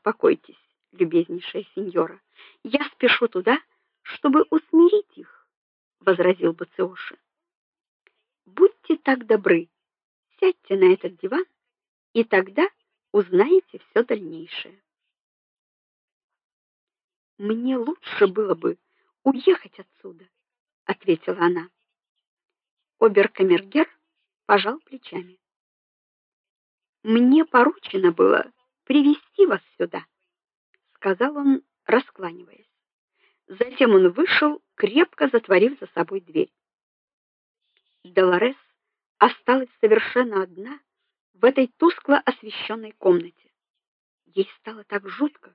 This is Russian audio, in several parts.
успокойтесь, любезнейшая сеньора. Я спешу туда, чтобы усмирить их, возразил Бациоши. Будьте так добры, сядьте на этот диван, и тогда узнаете все дальнейшее. Мне лучше было бы уехать отсюда, ответила она. Оберкамергер пожал плечами. Мне поручено было привести вас сюда, сказал он, раскланиваясь. Затем он вышел, крепко затворив за собой дверь. Долорес осталась совершенно одна в этой тускло освещенной комнате. Ей стало так жутко,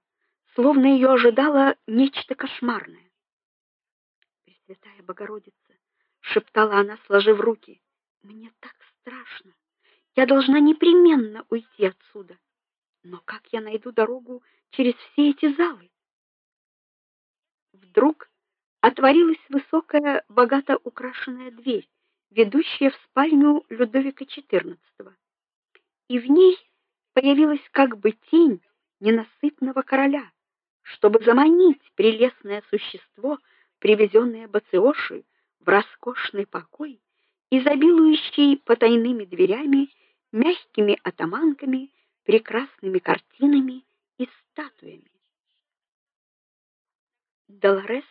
словно ее ожидало нечто кошмарное. Пресвятая Богородица, шептала она, сложив руки. Мне так страшно. Я должна непременно уйти отсюда. Я найду дорогу через все эти залы? Вдруг отворилась высокая, богато украшенная дверь, ведущая в спальню Людовика XIV. И в ней появилась как бы тень ненасытного короля, чтобы заманить прелестное существо, привезенное Бациоши в роскошный покой, изобилующий потайными дверями, мягкими атаманками, прекрасными картинами и статуями. Долорес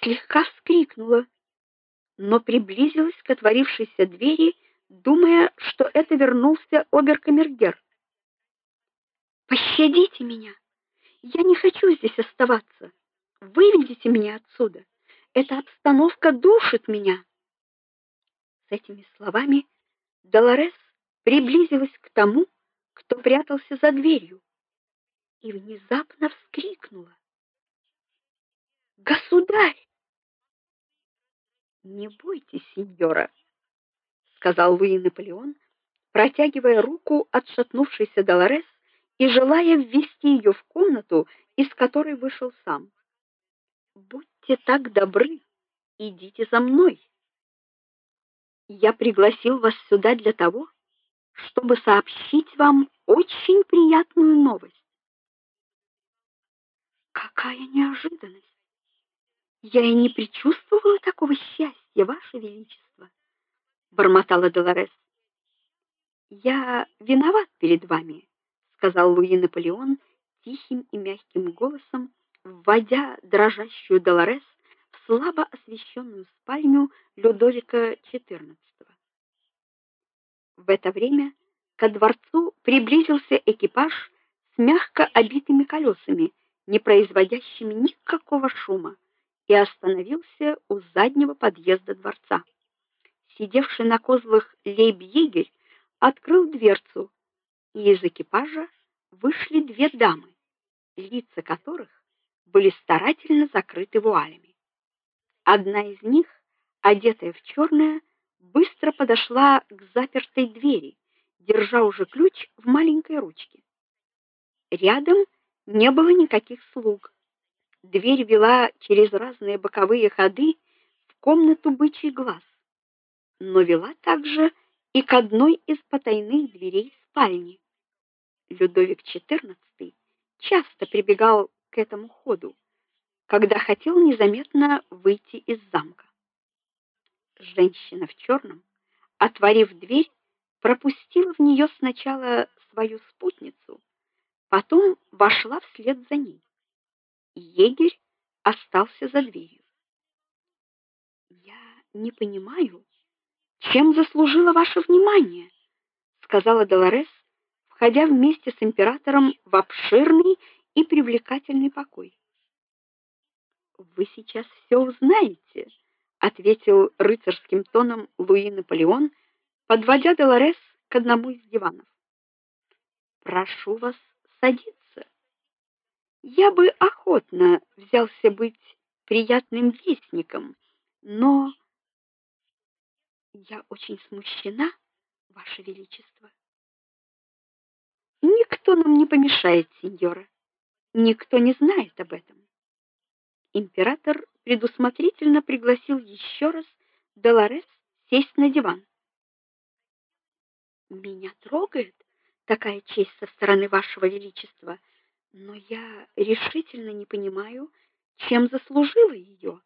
слегка вскрикнула, но приблизилась к отворившейся двери, думая, что это вернулся оберкамергер. Пощадите меня. Я не хочу здесь оставаться. Выведите меня отсюда. Эта обстановка душит меня. С этими словами Долорес приблизилась к тому, кто прятался за дверью, и внезапно вскрикнула: "Государь!" "Не бойтесь, сеньора", сказал Луи Наполеон, протягивая руку отшатнувшейся Долорес и желая ввести ее в комнату, из которой вышел сам. "Будьте так добры, идите за мной. Я пригласил вас сюда для того, чтобы сообщить вам очень приятную новость. Какая неожиданность! Я и не предчувствовала такого счастья, ваше величество, бормотала Долорес. Я виноват перед вами, сказал Луи Наполеон тихим и мягким голосом, вводя дрожащую Долорес в слабо освещенную спальню Людовика XIV. В это время ко дворцу приблизился экипаж с мягко обитыми колесами, не производящими никакого шума, и остановился у заднего подъезда дворца. Сидевший на козлах лейб-егерь открыл дверцу, и из экипажа вышли две дамы, лица которых были старательно закрыты вуалями. Одна из них, одетая в черное, быстро подошла к запертой двери, держа уже ключ в маленькой ручке. Рядом не было никаких слуг. Дверь вела через разные боковые ходы в комнату бычий глаз, но вела также и к одной из потайных дверей спальни. Людовик XIV часто прибегал к этому ходу, когда хотел незаметно выйти из замка. Женщина в черном, отворив дверь, пропустила в нее сначала свою спутницу, потом вошла вслед за ней. Егерь остался за дверью. Я не понимаю, чем заслужила ваше внимание, сказала Долорес, входя вместе с императором в обширный и привлекательный покой. Вы сейчас все узнаете ответил рыцарским тоном Луи Наполеон, подводя Долорес к одному из диванов. Прошу вас садиться. Я бы охотно взялся быть приятным вестником, но я очень смущена, ваше величество. Никто нам не помешает, сеньора. Никто не знает об этом. Император предусмотрительно пригласил еще раз Долорес сесть на диван. Меня трогает такая честь со стороны вашего величества, Но я решительно не понимаю, чем заслужила ее.